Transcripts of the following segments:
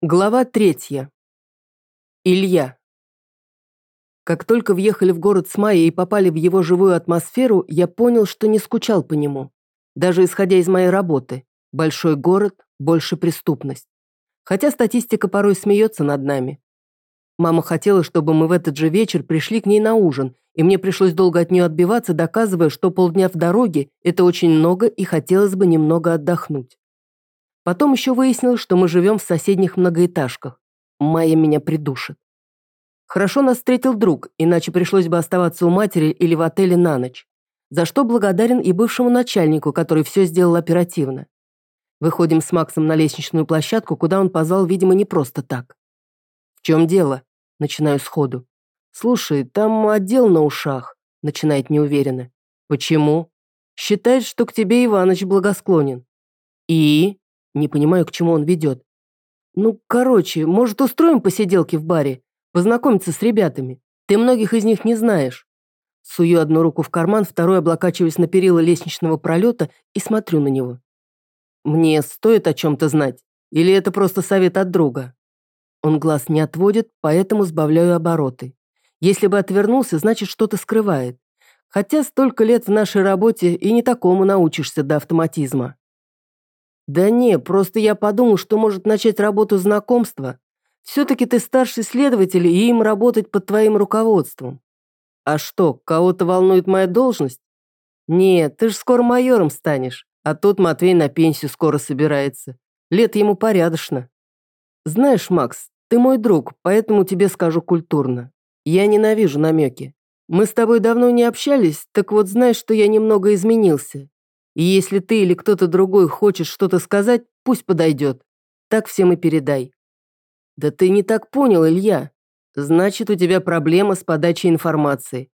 Глава третья. Илья. Как только въехали в город с Майей и попали в его живую атмосферу, я понял, что не скучал по нему. Даже исходя из моей работы. Большой город, больше преступность. Хотя статистика порой смеется над нами. Мама хотела, чтобы мы в этот же вечер пришли к ней на ужин, и мне пришлось долго от нее отбиваться, доказывая, что полдня в дороге – это очень много и хотелось бы немного отдохнуть. Потом еще выяснилось, что мы живем в соседних многоэтажках. Майя меня придушит. Хорошо нас встретил друг, иначе пришлось бы оставаться у матери или в отеле на ночь. За что благодарен и бывшему начальнику, который все сделал оперативно. Выходим с Максом на лестничную площадку, куда он позвал, видимо, не просто так. «В чем дело?» – начинаю сходу. «Слушай, там отдел на ушах», – начинает неуверенно. «Почему?» «Считает, что к тебе Иваныч благосклонен». «И?» Не понимаю, к чему он ведет. Ну, короче, может, устроим посиделки в баре? Познакомиться с ребятами. Ты многих из них не знаешь. Сую одну руку в карман, второй облокачиваюсь на перила лестничного пролета и смотрю на него. Мне стоит о чем-то знать? Или это просто совет от друга? Он глаз не отводит, поэтому сбавляю обороты. Если бы отвернулся, значит, что-то скрывает. Хотя столько лет в нашей работе и не такому научишься до автоматизма. «Да не, просто я подумал, что может начать работу знакомства. Все-таки ты старший следователь, и им работать под твоим руководством. А что, кого-то волнует моя должность? Нет, ты же скоро майором станешь, а тут Матвей на пенсию скоро собирается. Лет ему порядочно. Знаешь, Макс, ты мой друг, поэтому тебе скажу культурно. Я ненавижу намеки. Мы с тобой давно не общались, так вот знаешь, что я немного изменился. И если ты или кто-то другой хочет что-то сказать, пусть подойдет. Так всем и передай». «Да ты не так понял, Илья. Значит, у тебя проблема с подачей информации.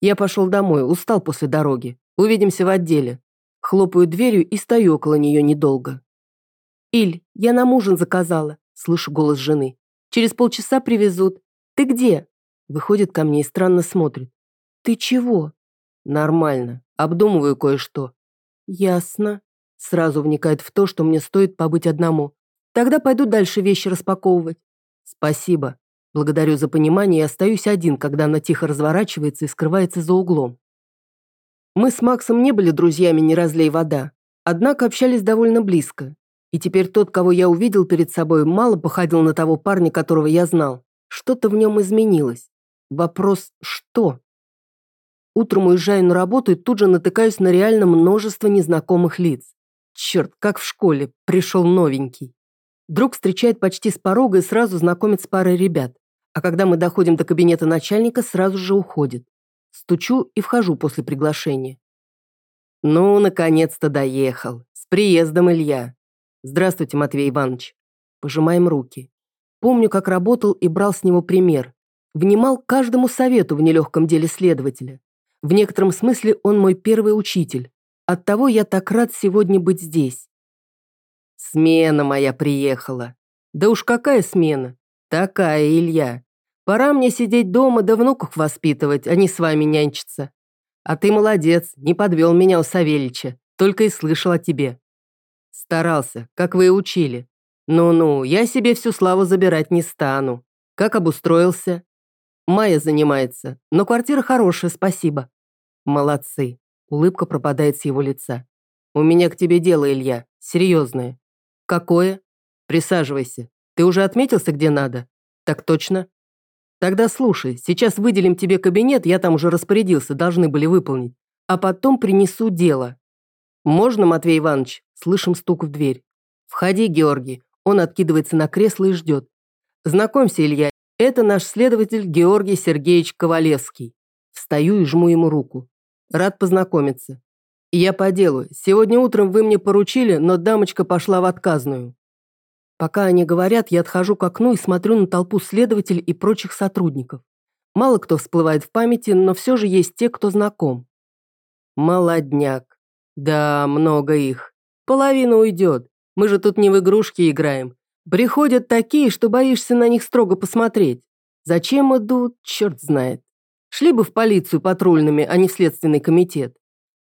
Я пошел домой, устал после дороги. Увидимся в отделе». Хлопаю дверью и стою около нее недолго. «Иль, я нам ужин заказала», — слышу голос жены. «Через полчаса привезут. Ты где?» Выходит ко мне и странно смотрит. «Ты чего?» «Нормально. Обдумываю кое-что. «Ясно». Сразу вникает в то, что мне стоит побыть одному. Тогда пойду дальше вещи распаковывать. Спасибо. Благодарю за понимание и остаюсь один, когда она тихо разворачивается и скрывается за углом. Мы с Максом не были друзьями «Не разлей вода», однако общались довольно близко. И теперь тот, кого я увидел перед собой, мало походил на того парня, которого я знал. Что-то в нем изменилось. Вопрос «что?». Утром уезжаю на работу и тут же натыкаюсь на реально множество незнакомых лиц. Черт, как в школе, пришел новенький. Друг встречает почти с порога и сразу знакомит с парой ребят. А когда мы доходим до кабинета начальника, сразу же уходит. Стучу и вхожу после приглашения. Ну, наконец-то доехал. С приездом, Илья. Здравствуйте, Матвей Иванович. Пожимаем руки. Помню, как работал и брал с него пример. Внимал каждому совету в нелегком деле следователя. В некотором смысле он мой первый учитель. Оттого я так рад сегодня быть здесь. Смена моя приехала. Да уж какая смена? Такая, Илья. Пора мне сидеть дома да внуков воспитывать, а не с вами нянчиться. А ты молодец, не подвел меня у Савельича, только и слышал о тебе. Старался, как вы и учили. Ну-ну, я себе всю славу забирать не стану. Как обустроился? Майя занимается, но квартира хорошая, спасибо. «Молодцы». Улыбка пропадает с его лица. «У меня к тебе дело, Илья. Серьезное». «Какое?» «Присаживайся. Ты уже отметился, где надо?» «Так точно». «Тогда слушай, сейчас выделим тебе кабинет, я там уже распорядился, должны были выполнить. А потом принесу дело». «Можно, Матвей Иванович?» Слышим стук в дверь. «Входи, Георгий». Он откидывается на кресло и ждет. «Знакомься, Илья, это наш следователь Георгий Сергеевич Ковалевский». Встаю и жму ему руку. Рад познакомиться. Я по делу. Сегодня утром вы мне поручили, но дамочка пошла в отказную. Пока они говорят, я отхожу к окну и смотрю на толпу следователей и прочих сотрудников. Мало кто всплывает в памяти, но все же есть те, кто знаком. Молодняк. Да, много их. Половина уйдет. Мы же тут не в игрушки играем. Приходят такие, что боишься на них строго посмотреть. Зачем идут, черт знает. Шли бы в полицию патрульными, а не в следственный комитет.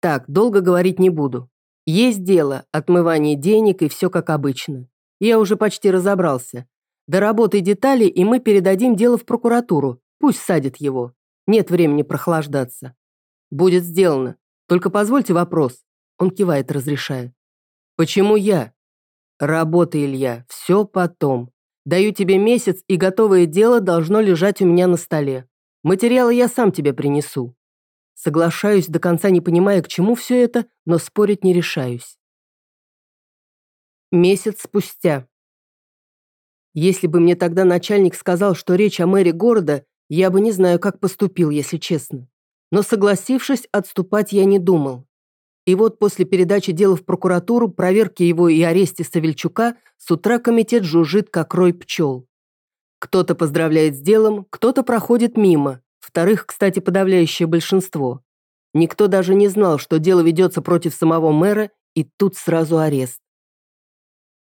Так, долго говорить не буду. Есть дело, отмывание денег и все как обычно. Я уже почти разобрался. Доработай детали, и мы передадим дело в прокуратуру. Пусть садит его. Нет времени прохлаждаться. Будет сделано. Только позвольте вопрос. Он кивает, разрешая. Почему я? Работа, Илья, все потом. Даю тебе месяц, и готовое дело должно лежать у меня на столе. Материалы я сам тебе принесу. Соглашаюсь, до конца не понимая, к чему все это, но спорить не решаюсь. Месяц спустя. Если бы мне тогда начальник сказал, что речь о мэре города, я бы не знаю, как поступил, если честно. Но согласившись, отступать я не думал. И вот после передачи дела в прокуратуру, проверки его и аресте Савельчука, с утра комитет жужжит, как рой пчел. Кто-то поздравляет с делом, кто-то проходит мимо. Вторых, кстати, подавляющее большинство. Никто даже не знал, что дело ведется против самого мэра, и тут сразу арест.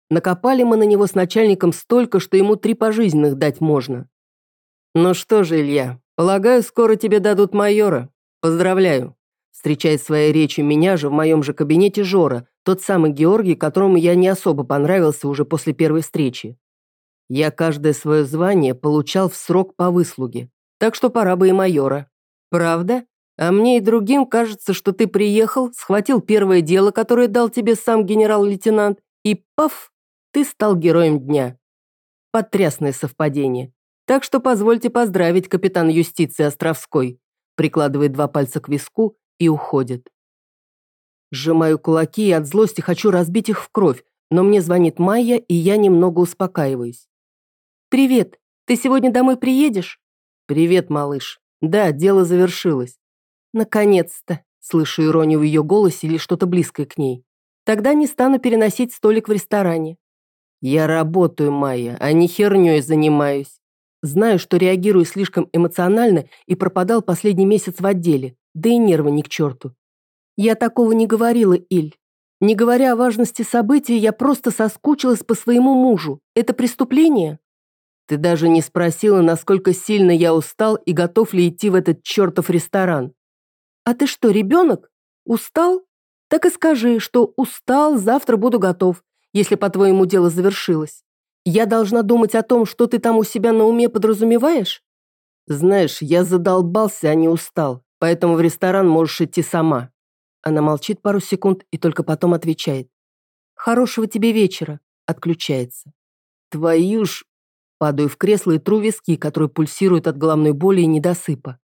Накопали мы на него с начальником столько, что ему три пожизненных дать можно. Ну что же, Илья, полагаю, скоро тебе дадут майора. Поздравляю. Встречает своей речью меня же в моем же кабинете Жора, тот самый Георгий, которому я не особо понравился уже после первой встречи. Я каждое свое звание получал в срок по выслуге, так что пора бы и майора. Правда? А мне и другим кажется, что ты приехал, схватил первое дело, которое дал тебе сам генерал-лейтенант, и паф, ты стал героем дня. Потрясное совпадение. Так что позвольте поздравить капитан юстиции Островской. Прикладывает два пальца к виску и уходит. Сжимаю кулаки и от злости хочу разбить их в кровь, но мне звонит Майя, и я немного успокаиваюсь. «Привет, ты сегодня домой приедешь?» «Привет, малыш. Да, дело завершилось». «Наконец-то», слышу иронию в ее голосе или что-то близкое к ней. «Тогда не стану переносить столик в ресторане». Я работаю, Майя, а не херней занимаюсь. Знаю, что реагирую слишком эмоционально и пропадал последний месяц в отделе, да и нервы ни к черту. Я такого не говорила, Иль. Не говоря о важности событий, я просто соскучилась по своему мужу. Это преступление? Ты даже не спросила, насколько сильно я устал и готов ли идти в этот чертов ресторан. А ты что, ребенок? Устал? Так и скажи, что устал, завтра буду готов если, по-твоему, дело завершилось. Я должна думать о том, что ты там у себя на уме подразумеваешь? Знаешь, я задолбался, а не устал, поэтому в ресторан можешь идти сама. Она молчит пару секунд и только потом отвечает. Хорошего тебе вечера. Отключается. Твою ж... Падаю в кресло и тру виски, которые пульсируют от головной боли и недосыпа.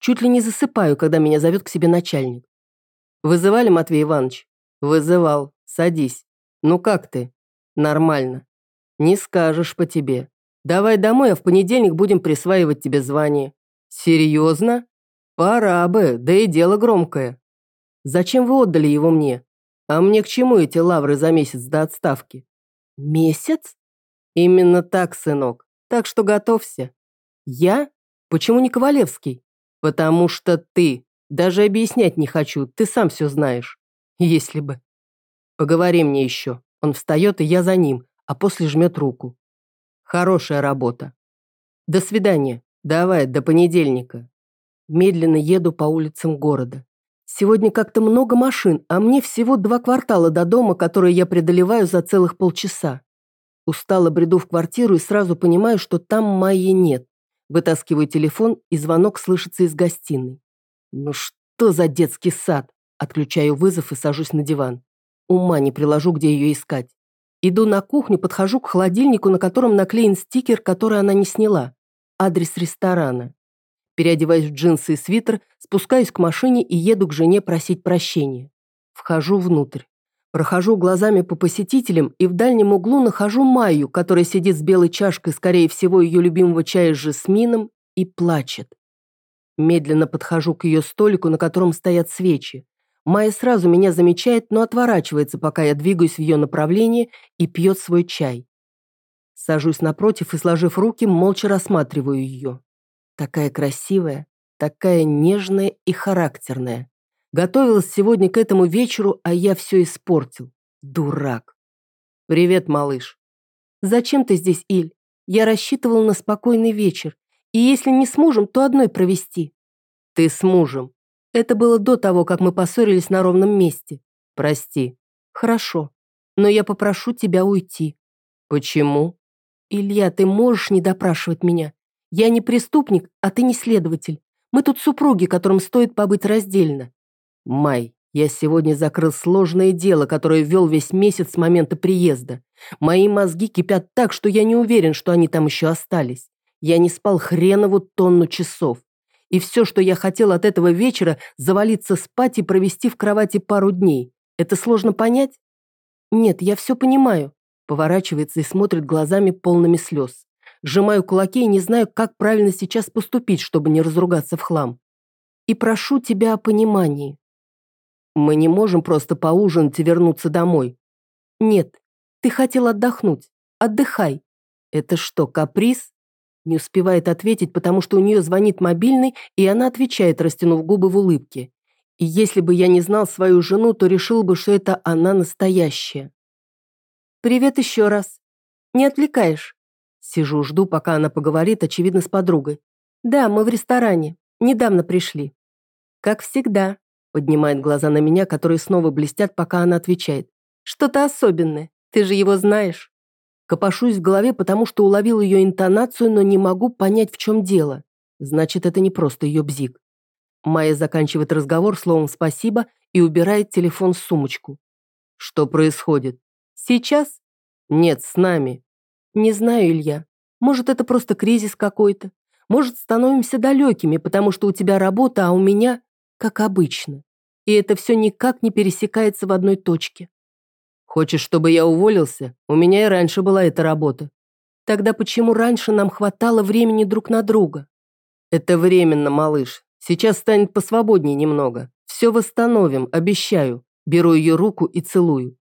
Чуть ли не засыпаю, когда меня зовет к себе начальник. «Вызывали, Матвей Иванович?» «Вызывал. Садись». «Ну как ты?» «Нормально». «Не скажешь по тебе. Давай домой, а в понедельник будем присваивать тебе звание». «Серьезно?» «Пора бы, да и дело громкое». «Зачем вы отдали его мне? А мне к чему эти лавры за месяц до отставки?» «Месяц?» «Именно так, сынок. Так что готовься». «Я? Почему не Ковалевский?» «Потому что ты. Даже объяснять не хочу, ты сам все знаешь. Если бы». Поговори мне еще. Он встает, и я за ним, а после жмет руку. Хорошая работа. До свидания. Давай, до понедельника. Медленно еду по улицам города. Сегодня как-то много машин, а мне всего два квартала до дома, которые я преодолеваю за целых полчаса. Устало бреду в квартиру и сразу понимаю, что там Майи нет. Вытаскиваю телефон, и звонок слышится из гостиной. Ну что за детский сад? Отключаю вызов и сажусь на диван. Ума не приложу, где ее искать. Иду на кухню, подхожу к холодильнику, на котором наклеен стикер, который она не сняла. Адрес ресторана. Переодеваюсь в джинсы и свитер, спускаюсь к машине и еду к жене просить прощения. Вхожу внутрь. Прохожу глазами по посетителям и в дальнем углу нахожу Майю, которая сидит с белой чашкой, скорее всего, ее любимого чая с жасмином, и плачет. Медленно подхожу к ее столику, на котором стоят свечи. Майя сразу меня замечает, но отворачивается, пока я двигаюсь в ее направлении и пьет свой чай. Сажусь напротив и, сложив руки, молча рассматриваю ее. Такая красивая, такая нежная и характерная. Готовилась сегодня к этому вечеру, а я все испортил. Дурак. «Привет, малыш». «Зачем ты здесь, Иль? Я рассчитывал на спокойный вечер. И если не с мужем, то одной провести». «Ты с мужем. Это было до того, как мы поссорились на ровном месте. Прости. Хорошо. Но я попрошу тебя уйти. Почему? Илья, ты можешь не допрашивать меня? Я не преступник, а ты не следователь. Мы тут супруги, которым стоит побыть раздельно. Май, я сегодня закрыл сложное дело, которое вел весь месяц с момента приезда. Мои мозги кипят так, что я не уверен, что они там еще остались. Я не спал хренову тонну часов. И все, что я хотел от этого вечера, завалиться спать и провести в кровати пару дней. Это сложно понять? Нет, я все понимаю. Поворачивается и смотрит глазами полными слез. Сжимаю кулаки и не знаю, как правильно сейчас поступить, чтобы не разругаться в хлам. И прошу тебя о понимании. Мы не можем просто поужинать и вернуться домой. Нет, ты хотел отдохнуть. Отдыхай. Это что, каприз? Не успевает ответить, потому что у нее звонит мобильный, и она отвечает, растянув губы в улыбке. И если бы я не знал свою жену, то решил бы, что это она настоящая. «Привет еще раз. Не отвлекаешь?» Сижу, жду, пока она поговорит, очевидно, с подругой. «Да, мы в ресторане. Недавно пришли». «Как всегда», — поднимает глаза на меня, которые снова блестят, пока она отвечает. «Что-то особенное. Ты же его знаешь». Копошусь в голове, потому что уловил ее интонацию, но не могу понять, в чем дело. Значит, это не просто ее бзик. Майя заканчивает разговор словом «спасибо» и убирает телефон в сумочку. Что происходит? Сейчас? Нет, с нами. Не знаю, Илья. Может, это просто кризис какой-то. Может, становимся далекими, потому что у тебя работа, а у меня, как обычно. И это все никак не пересекается в одной точке. Хочешь, чтобы я уволился? У меня и раньше была эта работа. Тогда почему раньше нам хватало времени друг на друга? Это временно, малыш. Сейчас станет посвободнее немного. Все восстановим, обещаю. Беру ее руку и целую.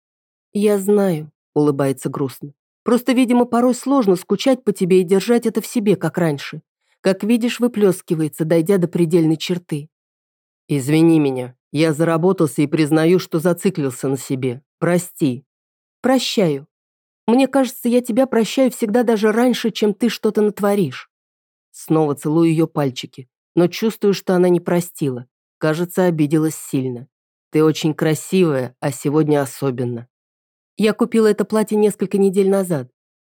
Я знаю, улыбается грустно. Просто, видимо, порой сложно скучать по тебе и держать это в себе, как раньше. Как видишь, выплескивается, дойдя до предельной черты. Извини меня. Я заработался и признаю, что зациклился на себе. Прости. Прощаю. Мне кажется, я тебя прощаю всегда даже раньше, чем ты что-то натворишь. Снова целую ее пальчики, но чувствую, что она не простила. Кажется, обиделась сильно. Ты очень красивая, а сегодня особенно. Я купила это платье несколько недель назад.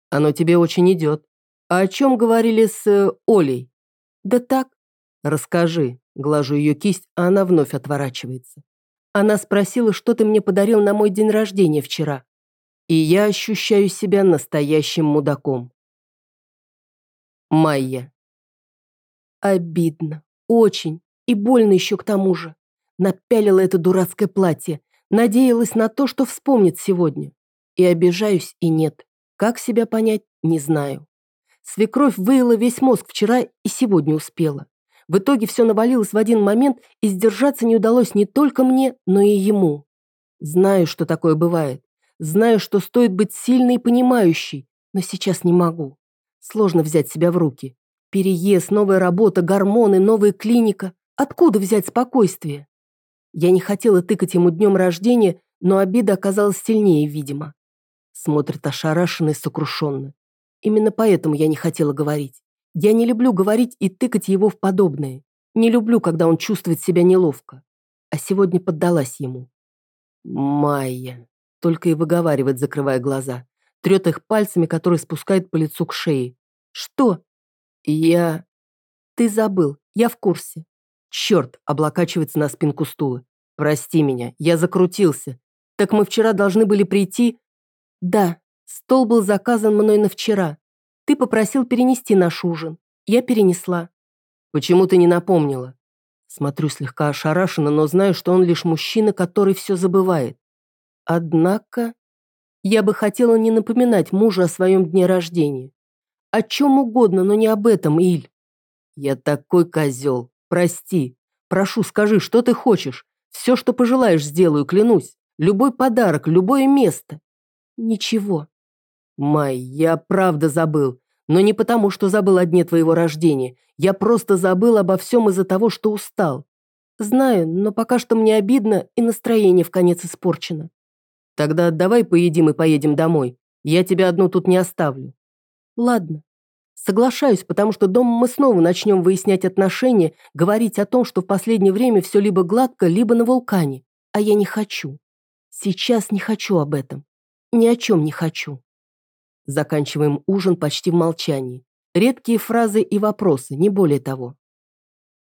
Оно тебе очень идет. А о чем говорили с э, Олей? Да так. Расскажи. Глажу ее кисть, а она вновь отворачивается. Она спросила, что ты мне подарил на мой день рождения вчера. И я ощущаю себя настоящим мудаком. Майя. Обидно. Очень. И больно еще к тому же. Напялила это дурацкое платье. Надеялась на то, что вспомнит сегодня. И обижаюсь, и нет. Как себя понять, не знаю. Свекровь выила весь мозг вчера и сегодня успела. В итоге все навалилось в один момент, и сдержаться не удалось не только мне, но и ему. Знаю, что такое бывает. Знаю, что стоит быть сильной и понимающей, но сейчас не могу. Сложно взять себя в руки. Переезд, новая работа, гормоны, новая клиника. Откуда взять спокойствие? Я не хотела тыкать ему днем рождения, но обида оказалась сильнее, видимо. Смотрит ошарашенно и сокрушенно. Именно поэтому я не хотела говорить. Я не люблю говорить и тыкать его в подобное. Не люблю, когда он чувствует себя неловко. А сегодня поддалась ему. Майя. Только и выговаривает, закрывая глаза. Трет их пальцами, которые спускает по лицу к шее. Что? Я... Ты забыл. Я в курсе. Черт, облокачивается на спинку стула. Прости меня, я закрутился. Так мы вчера должны были прийти... Да, стол был заказан мной на вчера. Ты попросил перенести наш ужин. Я перенесла. Почему ты не напомнила? Смотрю слегка ошарашенно, но знаю, что он лишь мужчина, который все забывает. Однако, я бы хотела не напоминать мужу о своем дне рождения. О чем угодно, но не об этом, Иль. Я такой козел. Прости. Прошу, скажи, что ты хочешь. Все, что пожелаешь, сделаю, клянусь. Любой подарок, любое место. Ничего. Май, я правда забыл. Но не потому, что забыл о дне твоего рождения. Я просто забыл обо всем из-за того, что устал. Знаю, но пока что мне обидно, и настроение в конец испорчено. Тогда давай поедим и поедем домой. Я тебя одну тут не оставлю. Ладно. Соглашаюсь, потому что дома мы снова начнем выяснять отношения, говорить о том, что в последнее время все либо гладко, либо на вулкане. А я не хочу. Сейчас не хочу об этом. Ни о чем не хочу. Заканчиваем ужин почти в молчании. Редкие фразы и вопросы, не более того.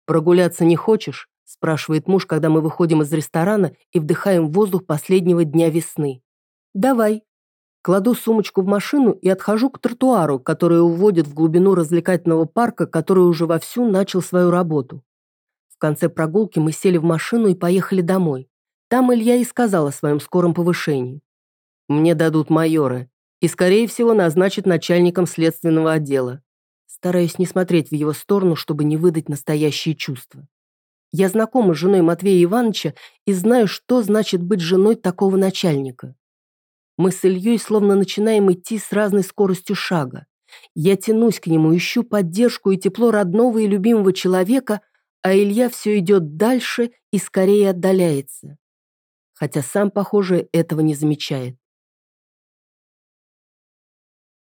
«Прогуляться не хочешь?» – спрашивает муж, когда мы выходим из ресторана и вдыхаем воздух последнего дня весны. «Давай». Кладу сумочку в машину и отхожу к тротуару, который уводит в глубину развлекательного парка, который уже вовсю начал свою работу. В конце прогулки мы сели в машину и поехали домой. Там Илья и сказал о своем скором повышении. «Мне дадут майора, и, скорее всего, назначат начальником следственного отдела. Стараюсь не смотреть в его сторону, чтобы не выдать настоящие чувства. Я знакома с женой Матвея Ивановича и знаю, что значит быть женой такого начальника. Мы с Ильей словно начинаем идти с разной скоростью шага. Я тянусь к нему, ищу поддержку и тепло родного и любимого человека, а Илья все идет дальше и скорее отдаляется. Хотя сам, похоже, этого не замечает.